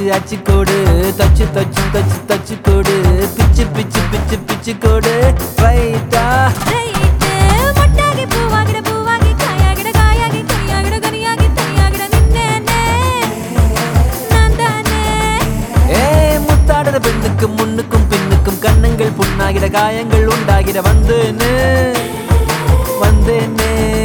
அச்சு அச்சு கோடு. தச்சு தச்சு தச்சு தச்சு கோடு. பிச்சு பிச்சு பிச்சு பிச்சு கோடு. ரைட்டா பெண்ணுக்கு முன்னுக்கும் பின்னுக்கும் கண்ணங்கள் புண்ணாகிட காயங்கள் உண்டாகிட வந்தேனே. வந்தேனே.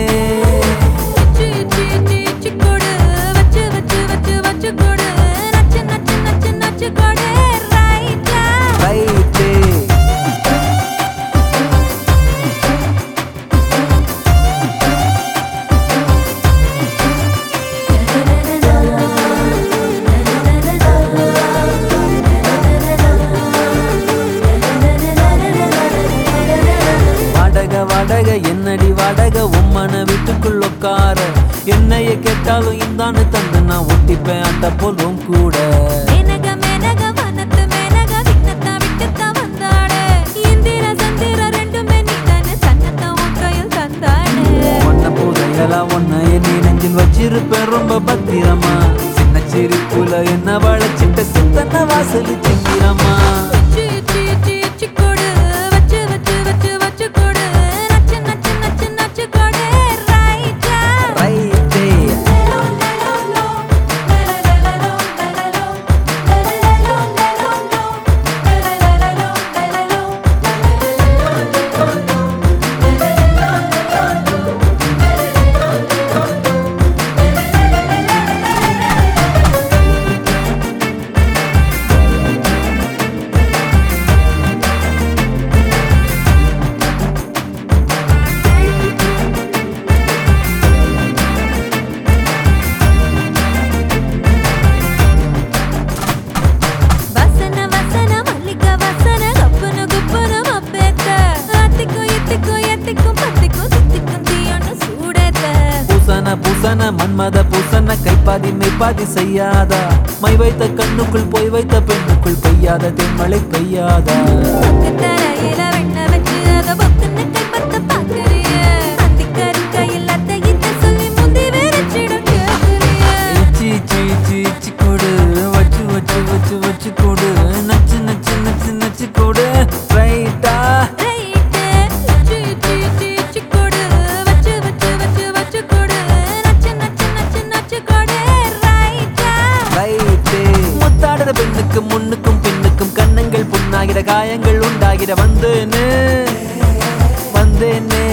வாடக என்னடி வாடக? உம்மன வீட்டுக்குள் உட்கார என்னைய கேட்டாலும் இந்தான்னு தந்து நான் ஒட்டிப்பேன் அட்ட போலும் கூட. ஒன்ன என் நெஞ்சில் வச்சிருப்பேன் ரொம்ப பத்திரமா. சின்ன சிரிப்புல என்ன வளைச்சிட்ட சித்தன வாசல் சிங்கிறமா பூசன மன்மத பூசன கைப்பாதி மெய்ப்பாதி செய்யாதா. மை வைத்த கண்ணுக்குள் போய் வைத்த பெண்ணுக்குள் பெய்யாத தென்மழை பெய்யாதா. காயங்கள் உண்டாகிட வந்தேன்னு வந்தேன்னு